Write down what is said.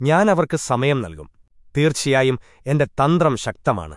ഞാൻ അവർക്ക് സമയം നൽകും. തീർച്ചയായും എന്റെ തന്ത്രം ശക്തമാണ്.